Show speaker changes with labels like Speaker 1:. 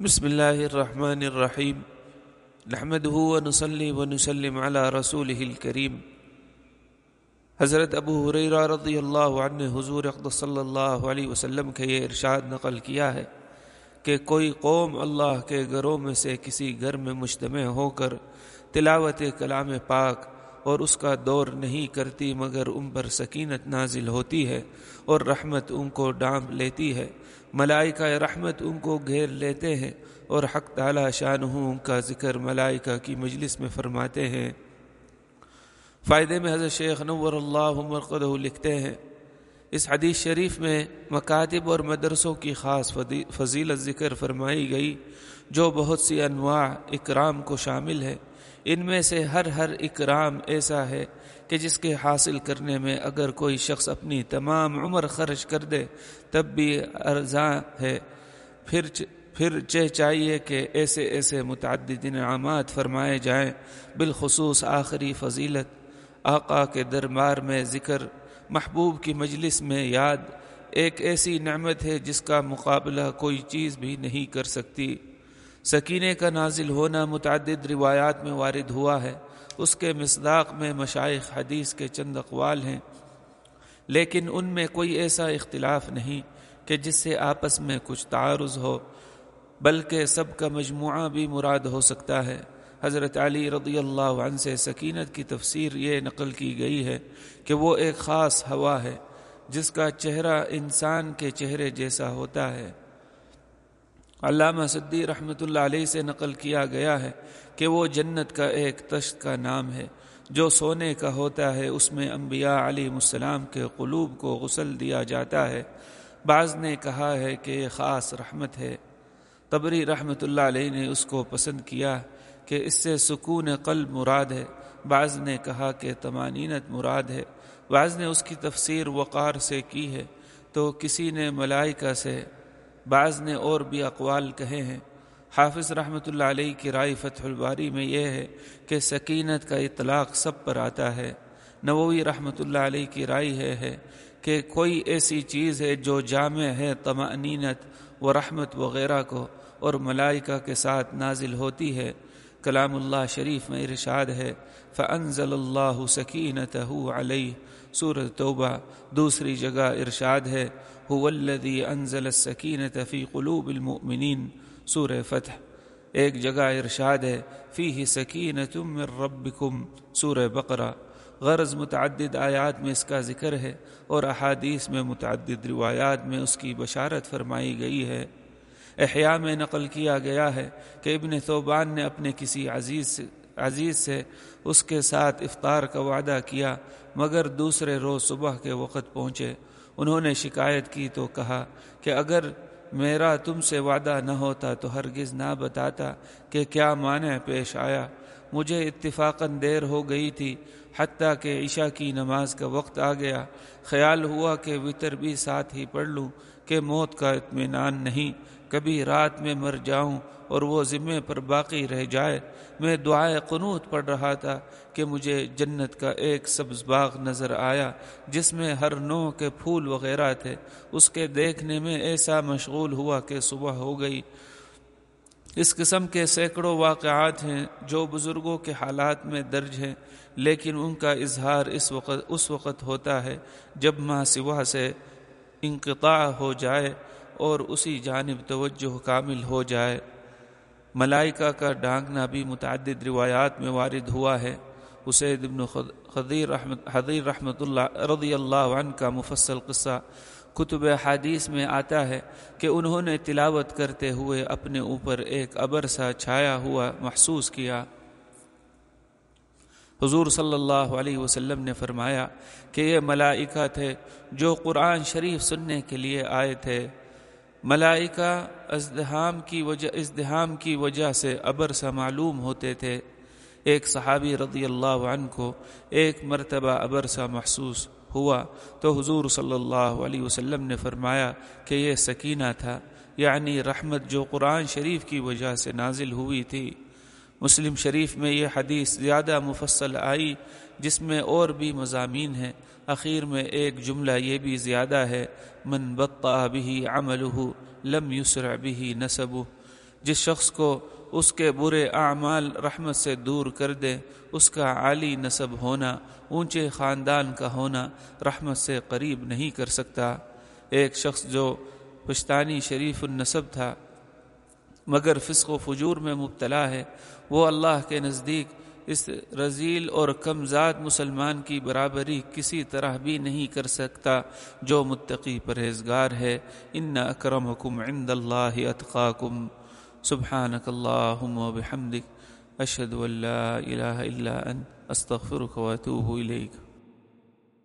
Speaker 1: بسم اللہ الرحمن الرحیم۔ نحمده ونصلي ونسلم على رسوله الكریم حضرت ابو حریرہ رضی اللہ عنہ حضور اقدس صلی اللہ علیہ وسلم کے یہ ارشاد نقل کیا ہے کہ کوئی قوم اللہ کے گھروں میں سے کسی گھر میں مجتمع ہو کر تلاوت کلام پاک اور اس کا دور نہیں کرتی مگر ان پر سکینت نازل ہوتی ہے اور رحمت ان کو ڈانپ لیتی ہے۔ ملائکہ رحمت ان کو گھیر لیتے ہیں اور حق تعالی شان ان کا ذکر ملائکہ کی مجلس میں فرماتے ہیں۔ فائدے میں حضرت شیخ نور اللہ مرقدہ لکھتے ہیں۔ اس حدیث شریف میں مکاتب اور مدرسوں کی خاص فضیلت ذکر فرمائی گئی، جو بہت سی انواع اکرام کو شامل ہے۔ ان میں سے ہر ہر اکرام ایسا ہے کہ جس کے حاصل کرنے میں اگر کوئی شخص اپنی تمام عمر خرچ کر دے، تب بھی ارزاں ہے۔ پھر پھر چاہیے کہ ایسے ایسے متعدد انعامات فرمائے جائیں۔ بالخصوص آخری فضیلت، آقا کے دربار میں ذکر، محبوب کی مجلس میں یاد۔ ایک ایسی نعمت ہے جس کا مقابلہ کوئی چیز بھی نہیں کر سکتی۔ سکینے کا نازل ہونا متعدد روایات میں وارد ہوا ہے۔ اس کے مصداق میں مشائق حدیث کے چند اقوال ہیں، لیکن ان میں کوئی ایسا اختلاف نہیں کہ جس سے آپس میں کچھ تعارض ہو، بلکہ سب کا مجموعہ بھی مراد ہو سکتا ہے۔ حضرت علی رضی اللہ عنہ سے سکینت کی تفسیر یہ نقل کی گئی ہے کہ وہ ایک خاص ہوا ہے، جس کا چہرہ انسان کے چہرے جیسا ہوتا ہے۔ علامہ صدی رحمۃ اللہ علیہ سے نقل کیا گیا ہے کہ وہ جنت کا ایک تشت کا نام ہے، جو سونے کا ہوتا ہے، اس میں انبیاء علیہ السلام کے قلوب کو غسل دیا جاتا ہے۔ بعض نے کہا ہے کہ یہ خاص رحمت ہے۔ تبری رحمۃ اللہ علیہ نے اس کو پسند کیا کہ اس سے سکون قلب مراد ہے۔ بعض نے کہا کہ تمانینت مراد ہے۔ بعض نے اس کی تفسیر وقار سے کی ہے۔ تو کسی نے ملائکہ سے بعض نے اور بھی اقوال کہے ہیں۔ حافظ رحمۃ اللہ علیہ کی رائے فتح الباری میں یہ ہے کہ سکینت کا اطلاق سب پر آتا ہے۔ نووی رحمۃ اللہ علیہ کی رائے ہے ہے کہ کوئی ایسی چیز ہے جو جامع ہے تمانینت و رحمت وغیرہ کو اور ملائکہ کے ساتھ نازل ہوتی ہے۔ کلام اللہ شریف میں ارشاد ہے فنزل اللہ سکینت علیہ سورہ توبہ دوسری جگہ ارشاد ہے، هو الذي انزل السکینت فی قلوب المؤمنین سورہ فتح۔ ایک جگہ ارشاد ہے فی سکینت من ربکم سورہ بقرہ۔ غرض متعدد آیات میں اس کا ذکر ہے اور احادیث میں متعدد روایات میں اس کی بشارت فرمائی گئی ہے۔ احیاء میں نقل کیا گیا ہے کہ ابن ثوبان نے اپنے کسی عزیز سے عزیز سے اس کے ساتھ افطار کا وعدہ کیا، مگر دوسرے روز صبح کے وقت پہنچے۔ انہوں نے شکایت کی تو کہا کہ اگر میرا تم سے وعدہ نہ ہوتا تو ہرگز نہ بتاتا کہ کیا معنی پیش آیا۔ مجھے اتفاقاً دیر ہو گئی تھی، حتیٰ کہ عشاء کی نماز کا وقت آ گیا۔ خیال ہوا کہ وطر بھی ساتھ ہی پڑھ لوں کہ موت کا اطمینان نہیں۔ کبھی رات میں مر جاؤں اور وہ ذمے پر باقی رہ جائے، میں دعائے قنوت پڑھ رہا تھا کہ مجھے جنت کا ایک سبز باغ نظر آیا، جس میں ہر نو کے پھول وغیرہ تھے۔ اس کے دیکھنے میں ایسا مشغول ہوا کہ صبح ہو گئی۔ اس قسم کے سینکڑوں واقعات ہیں جو بزرگوں کے حالات میں درج ہیں، لیکن ان کا اظہار اس وقت اس وقت ہوتا ہے جب ماں سوا سے انقطاع ہو جائے۔ اور اسی جانب توجہ کامل ہو جائے۔ ملائکہ کا ڈانگنا بھی متعدد روایات میں وارد ہوا ہے۔ اسید ابن خدیر رحمت حدیر رحمۃ اللہ رضی اللہ عنہ کا مفصل قصہ کتب حادیث میں آتا ہے کہ انہوں نے تلاوت کرتے ہوئے اپنے اوپر ایک ابر سا چھایا ہوا محسوس کیا۔ حضور صلی اللہ علیہ وسلم نے فرمایا کہ یہ ملائکہ تھے جو قرآن شریف سننے کے لیے آئے تھے۔ ملائکہ ازدہام کی وجہ ازدہام کی وجہ سے ابر سا معلوم ہوتے تھے۔ ایک صحابی رضی اللہ عنہ کو ایک مرتبہ ابر سا محسوس ہوا۔ تو حضور صلی اللہ علیہ وسلم نے فرمایا کہ یہ سکینہ تھا۔ یعنی رحمت جو قرآن شریف کی وجہ سے نازل ہوئی تھی۔ مسلم شریف میں یہ حدیث زیادہ مفصل آئی، جس میں اور بھی مضامین ہیں۔ اخیر میں ایک جملہ یہ بھی زیادہ ہے، من بطا بھی عمل لم یسرع بھی نصب جس شخص کو اس کے برے اعمال رحمت سے دور کر دے، اس کا عالی نصب ہونا، اونچے خاندان کا ہونا رحمت سے قریب نہیں کر سکتا۔ ایک شخص جو پشتانی شریف النصب تھا مگر فسق و فجور میں مبتلا ہے۔ وہ اللہ کے نزدیک اس رزیل اور کم ذات مسلمان کی برابری کسی طرح بھی نہیں کر سکتا جو متقی پرہیزگار ہے۔ ان اکرم حکم عند اللہ اتقاکم۔ سبحانك اللهم وبحمدك أشهد أن لا إله إلا أنت أستغفرك وأتوب إليك